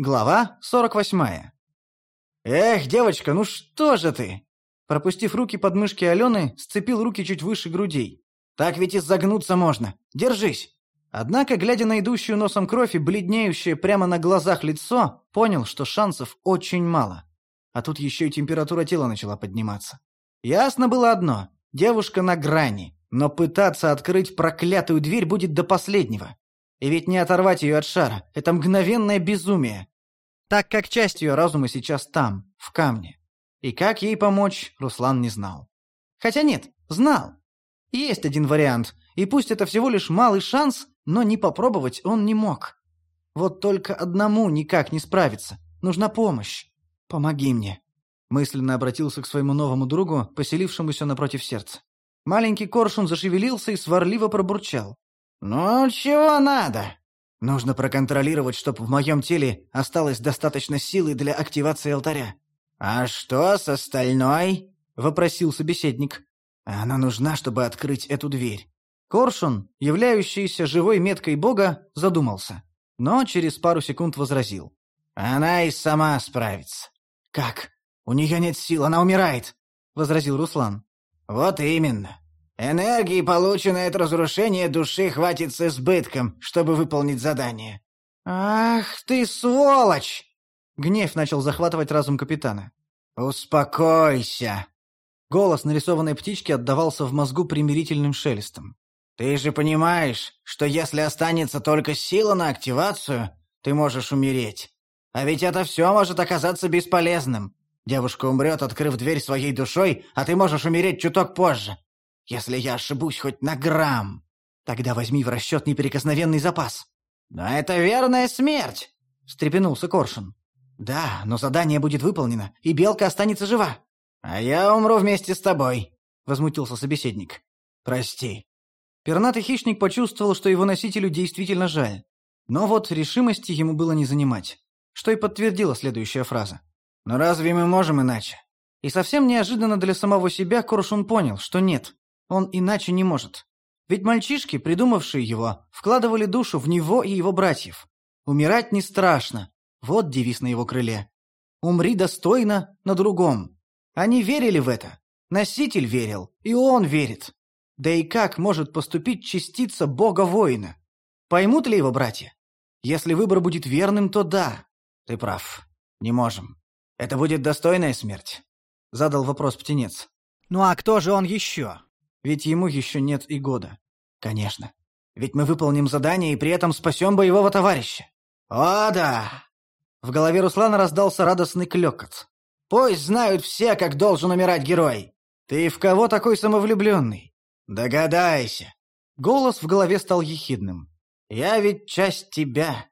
Глава 48. «Эх, девочка, ну что же ты?» Пропустив руки под мышки Алены, сцепил руки чуть выше грудей. «Так ведь и загнуться можно. Держись!» Однако, глядя на идущую носом кровь и бледнеющее прямо на глазах лицо, понял, что шансов очень мало. А тут еще и температура тела начала подниматься. Ясно было одно – девушка на грани, но пытаться открыть проклятую дверь будет до последнего. И ведь не оторвать ее от шара – это мгновенное безумие. Так как часть ее разума сейчас там, в камне. И как ей помочь, Руслан не знал. Хотя нет, знал. Есть один вариант, и пусть это всего лишь малый шанс, но не попробовать он не мог. Вот только одному никак не справиться. Нужна помощь. Помоги мне. Мысленно обратился к своему новому другу, поселившемуся напротив сердца. Маленький коршун зашевелился и сварливо пробурчал. «Ну, чего надо?» «Нужно проконтролировать, чтобы в моем теле осталось достаточно силы для активации алтаря». «А что с остальной?» — вопросил собеседник. «Она нужна, чтобы открыть эту дверь». Коршун, являющийся живой меткой бога, задумался, но через пару секунд возразил. «Она и сама справится». «Как? У нее нет сил, она умирает», — возразил Руслан. «Вот именно. Энергии, полученной от разрушения души, хватит с избытком, чтобы выполнить задание». «Ах ты сволочь!» Гнев начал захватывать разум капитана. «Успокойся!» Голос нарисованной птички отдавался в мозгу примирительным шелестом. «Ты же понимаешь, что если останется только сила на активацию, ты можешь умереть. А ведь это все может оказаться бесполезным. Девушка умрет, открыв дверь своей душой, а ты можешь умереть чуток позже. Если я ошибусь хоть на грамм, тогда возьми в расчет неприкосновенный запас». «Но это верная смерть!» — встрепенулся Коршун. «Да, но задание будет выполнено, и Белка останется жива». «А я умру вместе с тобой», — возмутился собеседник. «Прости». Пернатый хищник почувствовал, что его носителю действительно жаль. Но вот решимости ему было не занимать, что и подтвердила следующая фраза. «Но разве мы можем иначе?» И совсем неожиданно для самого себя Коршун понял, что нет, он иначе не может. Ведь мальчишки, придумавшие его, вкладывали душу в него и его братьев. Умирать не страшно. Вот девиз на его крыле. «Умри достойно на другом». Они верили в это. Носитель верил, и он верит. Да и как может поступить частица бога-воина? Поймут ли его братья? Если выбор будет верным, то да. Ты прав. Не можем. Это будет достойная смерть. Задал вопрос птенец. Ну а кто же он еще? Ведь ему еще нет и года. Конечно. Ведь мы выполним задание и при этом спасем боевого товарища. О, да! В голове Руслана раздался радостный клёкот. Пусть знают все, как должен умирать герой. Ты в кого такой самовлюбленный? Догадайся. Голос в голове стал ехидным. Я ведь часть тебя.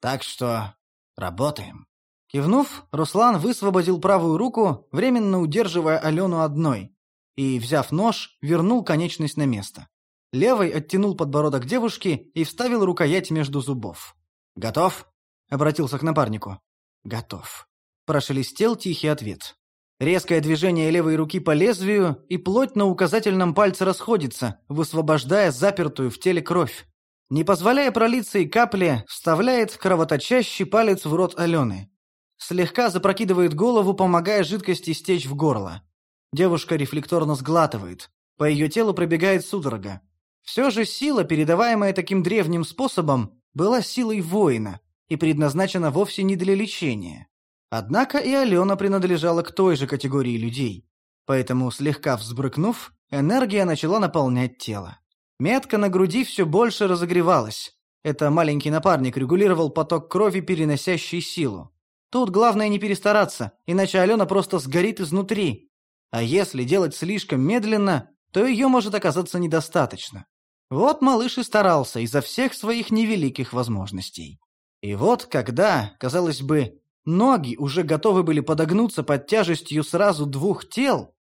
Так что работаем. Кивнув, Руслан высвободил правую руку, временно удерживая Алену одной, и, взяв нож, вернул конечность на место. Левой оттянул подбородок девушки и вставил рукоять между зубов. «Готов?» — обратился к напарнику. «Готов». Прошелестел тихий ответ. Резкое движение левой руки по лезвию, и плоть на указательном пальце расходится, высвобождая запертую в теле кровь. Не позволяя пролиться и капли, вставляет кровоточащий палец в рот Алены. Слегка запрокидывает голову, помогая жидкости стечь в горло. Девушка рефлекторно сглатывает. По ее телу пробегает судорога. Все же сила, передаваемая таким древним способом, была силой воина и предназначена вовсе не для лечения. Однако и Алена принадлежала к той же категории людей. Поэтому, слегка взбрыкнув, энергия начала наполнять тело. Метка на груди все больше разогревалась. Это маленький напарник регулировал поток крови, переносящий силу. Тут главное не перестараться, иначе Алена просто сгорит изнутри. А если делать слишком медленно, то ее может оказаться недостаточно. Вот малыш и старался изо всех своих невеликих возможностей. И вот когда, казалось бы, Ноги уже готовы были подогнуться под тяжестью сразу двух тел.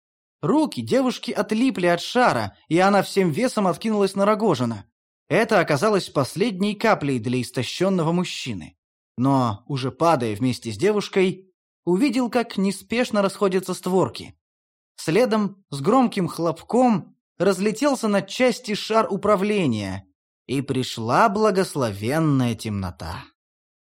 Руки девушки отлипли от шара, и она всем весом откинулась на Рогожина. Это оказалось последней каплей для истощенного мужчины. Но, уже падая вместе с девушкой, увидел, как неспешно расходятся створки. Следом, с громким хлопком, разлетелся на части шар управления, и пришла благословенная темнота.